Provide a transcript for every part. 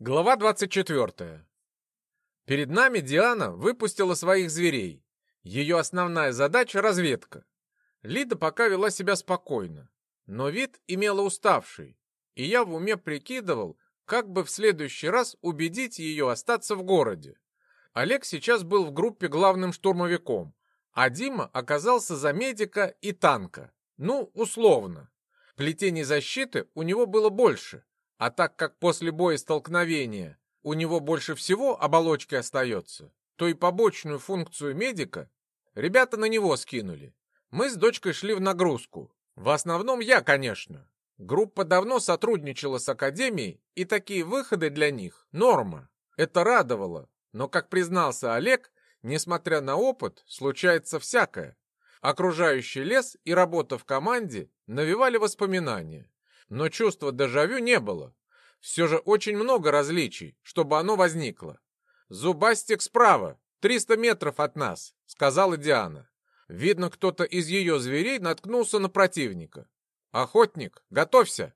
Глава 24. Перед нами Диана выпустила своих зверей. Ее основная задача — разведка. Лида пока вела себя спокойно, но вид имела уставший, и я в уме прикидывал, как бы в следующий раз убедить ее остаться в городе. Олег сейчас был в группе главным штурмовиком, а Дима оказался за медика и танка. Ну, условно. Плетений защиты у него было больше, а так как после боя столкновения у него больше всего оболочки остается, то и побочную функцию медика ребята на него скинули. Мы с дочкой шли в нагрузку. В основном я, конечно. Группа давно сотрудничала с Академией, и такие выходы для них — норма. Это радовало, но, как признался Олег, несмотря на опыт, случается всякое. Окружающий лес и работа в команде навевали воспоминания но чувства дежавю не было. Все же очень много различий, чтобы оно возникло. «Зубастик справа, 300 метров от нас», — сказала Диана. Видно, кто-то из ее зверей наткнулся на противника. «Охотник, готовься!»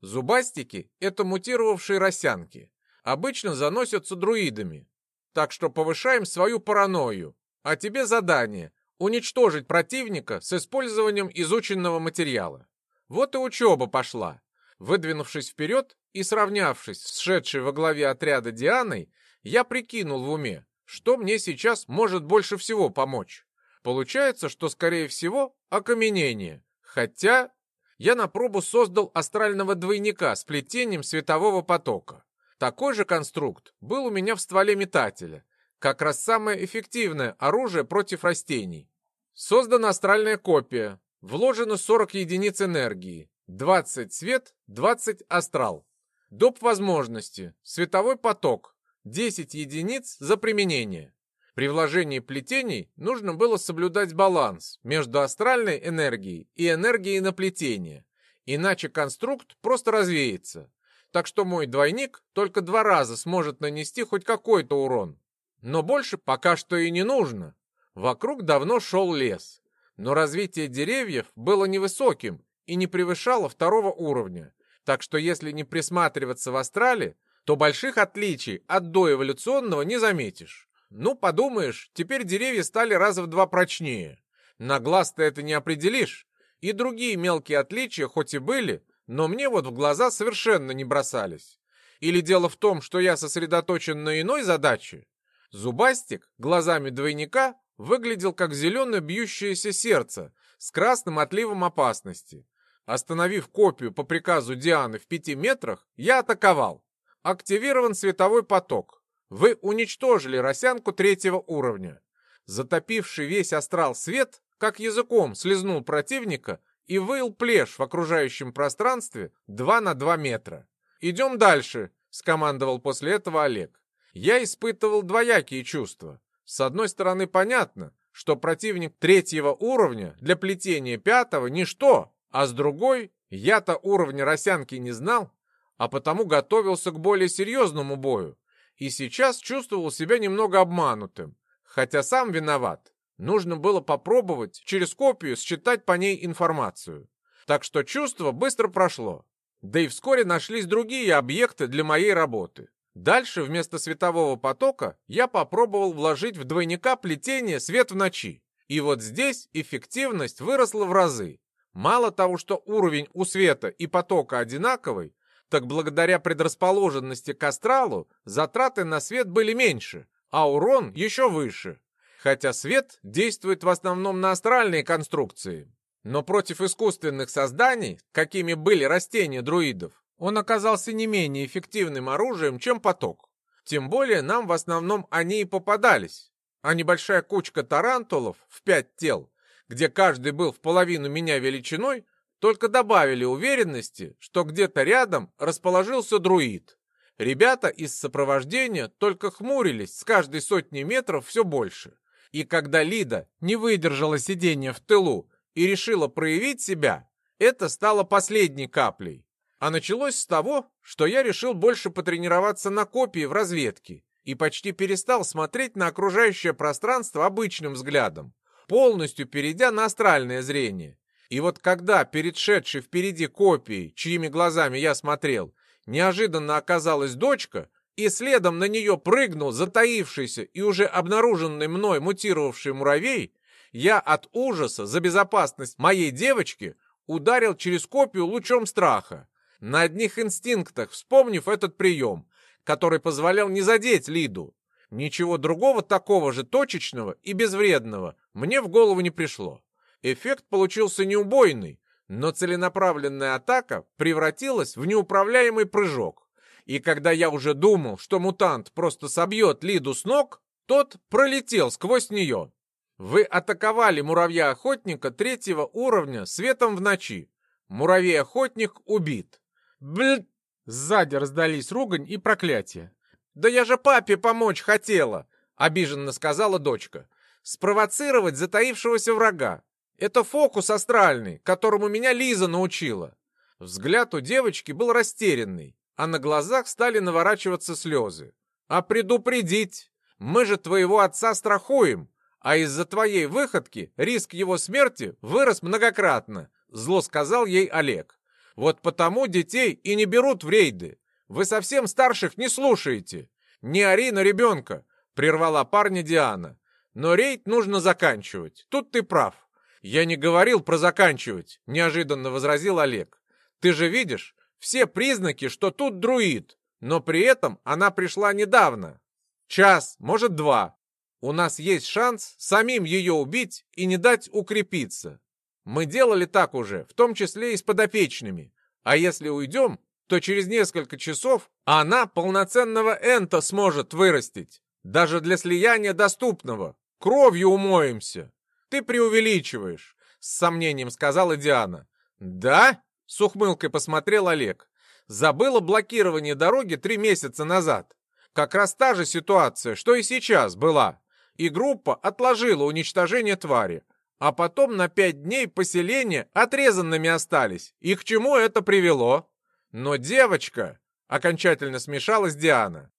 Зубастики — это мутировавшие росянки. Обычно заносятся друидами. Так что повышаем свою паранойю. А тебе задание — уничтожить противника с использованием изученного материала. Вот и учеба пошла. Выдвинувшись вперед и сравнявшись с шедшей во главе отряда Дианой, я прикинул в уме, что мне сейчас может больше всего помочь. Получается, что, скорее всего, окаменение. Хотя я на пробу создал астрального двойника с плетением светового потока. Такой же конструкт был у меня в стволе метателя. Как раз самое эффективное оружие против растений. Создана астральная копия, Вложено 40 единиц энергии. 20 свет, 20 астрал. Доп. возможности. Световой поток. 10 единиц за применение. При вложении плетений нужно было соблюдать баланс между астральной энергией и энергией на плетение. Иначе конструкт просто развеется. Так что мой двойник только два раза сможет нанести хоть какой-то урон. Но больше пока что и не нужно. Вокруг давно шел лес но развитие деревьев было невысоким и не превышало второго уровня. Так что если не присматриваться в астрале, то больших отличий от доэволюционного не заметишь. Ну, подумаешь, теперь деревья стали раза в два прочнее. На глаз ты это не определишь. И другие мелкие отличия хоть и были, но мне вот в глаза совершенно не бросались. Или дело в том, что я сосредоточен на иной задаче? Зубастик глазами двойника выглядел как зеленое бьющееся сердце с красным отливом опасности. Остановив копию по приказу Дианы в пяти метрах, я атаковал. Активирован световой поток. Вы уничтожили росянку третьего уровня. Затопивший весь астрал свет, как языком слезнул противника и выл плешь в окружающем пространстве 2 на 2 метра. «Идем дальше», — скомандовал после этого Олег. Я испытывал двоякие чувства. С одной стороны, понятно, что противник третьего уровня для плетения пятого – ничто, а с другой, я-то уровня росянки не знал, а потому готовился к более серьезному бою и сейчас чувствовал себя немного обманутым, хотя сам виноват. Нужно было попробовать через копию считать по ней информацию. Так что чувство быстро прошло. Да и вскоре нашлись другие объекты для моей работы. Дальше вместо светового потока я попробовал вложить в двойника плетение свет в ночи. И вот здесь эффективность выросла в разы. Мало того, что уровень у света и потока одинаковый, так благодаря предрасположенности к астралу затраты на свет были меньше, а урон еще выше. Хотя свет действует в основном на астральные конструкции. Но против искусственных созданий, какими были растения друидов, он оказался не менее эффективным оружием, чем поток. Тем более нам в основном они и попадались. А небольшая кучка тарантулов в пять тел, где каждый был в половину меня величиной, только добавили уверенности, что где-то рядом расположился друид. Ребята из сопровождения только хмурились с каждой сотни метров все больше. И когда Лида не выдержала сидения в тылу и решила проявить себя, это стало последней каплей. А началось с того, что я решил больше потренироваться на копии в разведке и почти перестал смотреть на окружающее пространство обычным взглядом, полностью перейдя на астральное зрение. И вот когда перед шедшей впереди копией, чьими глазами я смотрел, неожиданно оказалась дочка, и следом на нее прыгнул затаившийся и уже обнаруженный мной мутировавший муравей, я от ужаса за безопасность моей девочки ударил через копию лучом страха. На одних инстинктах, вспомнив этот прием, который позволял не задеть Лиду. Ничего другого такого же точечного и безвредного мне в голову не пришло. Эффект получился неубойный, но целенаправленная атака превратилась в неуправляемый прыжок. И когда я уже думал, что мутант просто собьет Лиду с ног, тот пролетел сквозь нее. Вы атаковали муравья-охотника третьего уровня светом в ночи. Муравей-охотник убит. Блин! Сзади раздались ругань и проклятия. «Да я же папе помочь хотела!» — обиженно сказала дочка. «Спровоцировать затаившегося врага. Это фокус астральный, которому меня Лиза научила». Взгляд у девочки был растерянный, а на глазах стали наворачиваться слезы. «А предупредить? Мы же твоего отца страхуем, а из-за твоей выходки риск его смерти вырос многократно», — зло сказал ей Олег. «Вот потому детей и не берут в рейды. Вы совсем старших не слушаете. Не ори на ребенка, прервала парня Диана. Но рейд нужно заканчивать. Тут ты прав. Я не говорил про заканчивать, неожиданно возразил Олег. Ты же видишь, все признаки, что тут друид, но при этом она пришла недавно. Час, может два. У нас есть шанс самим ее убить и не дать укрепиться. Мы делали так уже, в том числе и с подопечными. А если уйдем, то через несколько часов она полноценного энта сможет вырастить. Даже для слияния доступного. Кровью умоемся. Ты преувеличиваешь, с сомнением сказала Диана. Да? С ухмылкой посмотрел Олег. Забыла блокирование дороги три месяца назад. Как раз та же ситуация, что и сейчас была. И группа отложила уничтожение твари. А потом на пять дней поселения отрезанными остались. И к чему это привело? Но девочка... Окончательно смешалась Диана.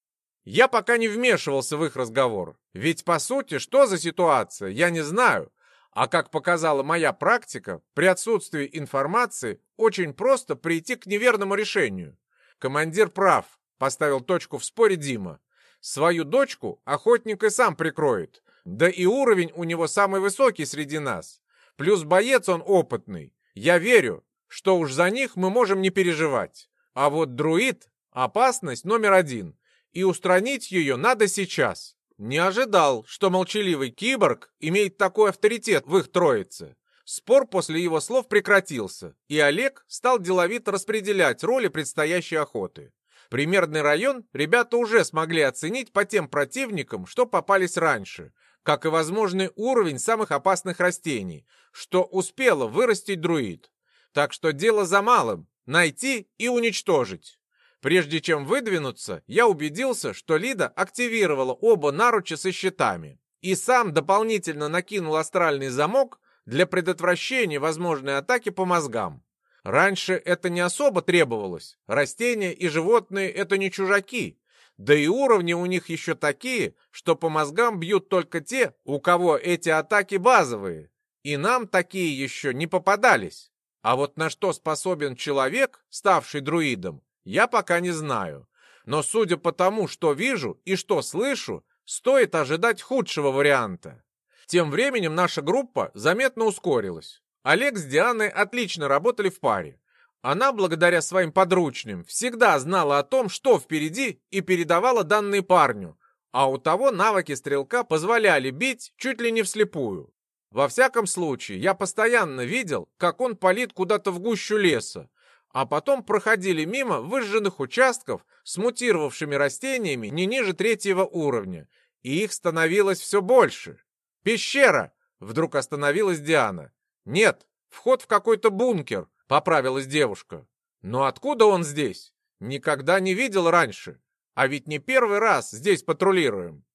Я пока не вмешивался в их разговор. Ведь, по сути, что за ситуация, я не знаю. А как показала моя практика, при отсутствии информации очень просто прийти к неверному решению. Командир прав, поставил точку в споре Дима. Свою дочку охотник и сам прикроет. Да и уровень у него самый высокий среди нас. Плюс боец он опытный. Я верю, что уж за них мы можем не переживать. А вот друид — опасность номер один, и устранить ее надо сейчас. Не ожидал, что молчаливый киборг имеет такой авторитет в их троице. Спор после его слов прекратился, и Олег стал деловито распределять роли предстоящей охоты. Примерный район ребята уже смогли оценить по тем противникам, что попались раньше, как и возможный уровень самых опасных растений, что успело вырастить друид. Так что дело за малым — найти и уничтожить. Прежде чем выдвинуться, я убедился, что Лида активировала оба наруча со щитами и сам дополнительно накинул астральный замок для предотвращения возможной атаки по мозгам. Раньше это не особо требовалось. Растения и животные — это не чужаки. Да и уровни у них еще такие, что по мозгам бьют только те, у кого эти атаки базовые. И нам такие еще не попадались. А вот на что способен человек, ставший друидом, я пока не знаю. Но судя по тому, что вижу и что слышу, стоит ожидать худшего варианта. Тем временем наша группа заметно ускорилась. Олег с Дианой отлично работали в паре. Она, благодаря своим подручным, всегда знала о том, что впереди, и передавала данные парню, а у того навыки стрелка позволяли бить чуть ли не вслепую. Во всяком случае, я постоянно видел, как он палит куда-то в гущу леса, а потом проходили мимо выжженных участков с мутировавшими растениями не ниже третьего уровня, и их становилось все больше. «Пещера!» — вдруг остановилась Диана. «Нет, вход в какой-то бункер», — поправилась девушка. «Но откуда он здесь? Никогда не видел раньше. А ведь не первый раз здесь патрулируем.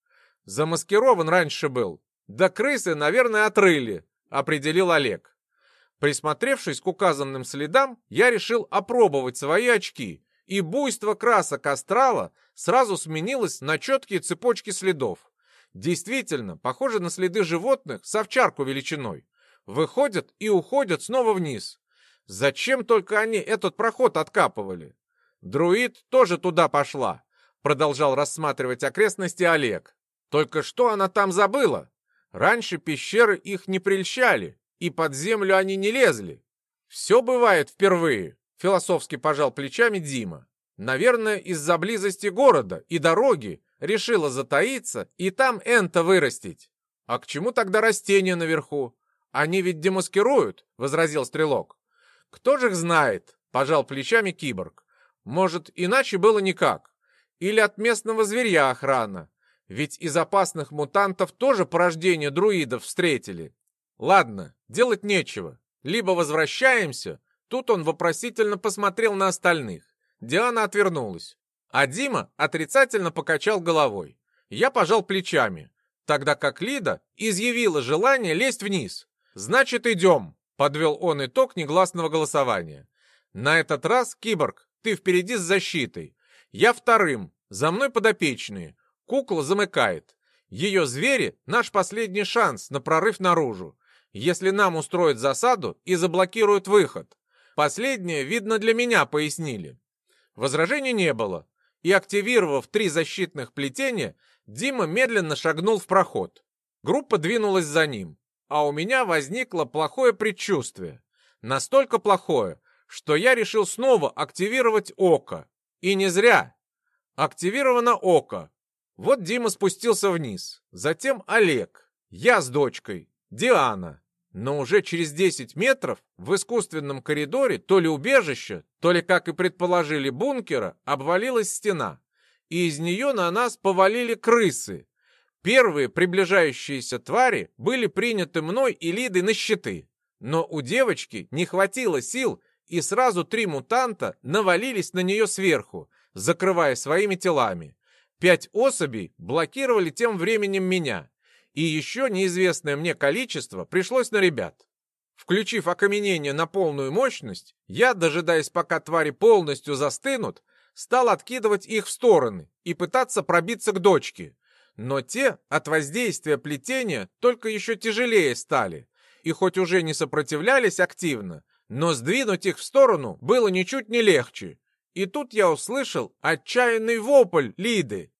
Замаскирован раньше был, «Да крысы, наверное, отрыли», — определил Олег. Присмотревшись к указанным следам, я решил опробовать свои очки, и буйство красок астрала сразу сменилось на четкие цепочки следов. Действительно, похоже на следы животных с овчарку величиной. Выходят и уходят снова вниз. Зачем только они этот проход откапывали? Друид тоже туда пошла. продолжал рассматривать окрестности Олег. Только что она там забыла? Раньше пещеры их не прельщали, и под землю они не лезли. Все бывает впервые, философски пожал плечами Дима. Наверное, из-за близости города и дороги решила затаиться и там энто вырастить. А к чему тогда растения наверху? Они ведь демаскируют, возразил стрелок. Кто же их знает? Пожал плечами киборг. Может, иначе было никак. Или от местного зверя охрана. Ведь из опасных мутантов тоже порождение друидов встретили. Ладно, делать нечего. Либо возвращаемся. Тут он вопросительно посмотрел на остальных. Диана отвернулась. А Дима отрицательно покачал головой. Я пожал плечами, тогда как Лида изъявила желание лезть вниз. «Значит, идем», — подвел он итог негласного голосования. «На этот раз, киборг, ты впереди с защитой. Я вторым, за мной подопечные. Кукла замыкает. Ее звери — наш последний шанс на прорыв наружу. Если нам устроят засаду и заблокируют выход. Последнее, видно, для меня пояснили. Возражений не было. И активировав три защитных плетения, Дима медленно шагнул в проход. Группа двинулась за ним. А у меня возникло плохое предчувствие. Настолько плохое, что я решил снова активировать око. И не зря. Активировано око. Вот Дима спустился вниз, затем Олег, я с дочкой, Диана. Но уже через 10 метров в искусственном коридоре то ли убежище, то ли, как и предположили, бункера, обвалилась стена, и из нее на нас повалили крысы. Первые приближающиеся твари были приняты мной и Лидой на щиты, но у девочки не хватило сил, и сразу три мутанта навалились на нее сверху, закрывая своими телами. Пять особей блокировали тем временем меня, и еще неизвестное мне количество пришлось на ребят. Включив окаменение на полную мощность, я, дожидаясь пока твари полностью застынут, стал откидывать их в стороны и пытаться пробиться к дочке. Но те от воздействия плетения только еще тяжелее стали, и хоть уже не сопротивлялись активно, но сдвинуть их в сторону было ничуть не легче. И тут я услышал отчаянный вопль Лиды.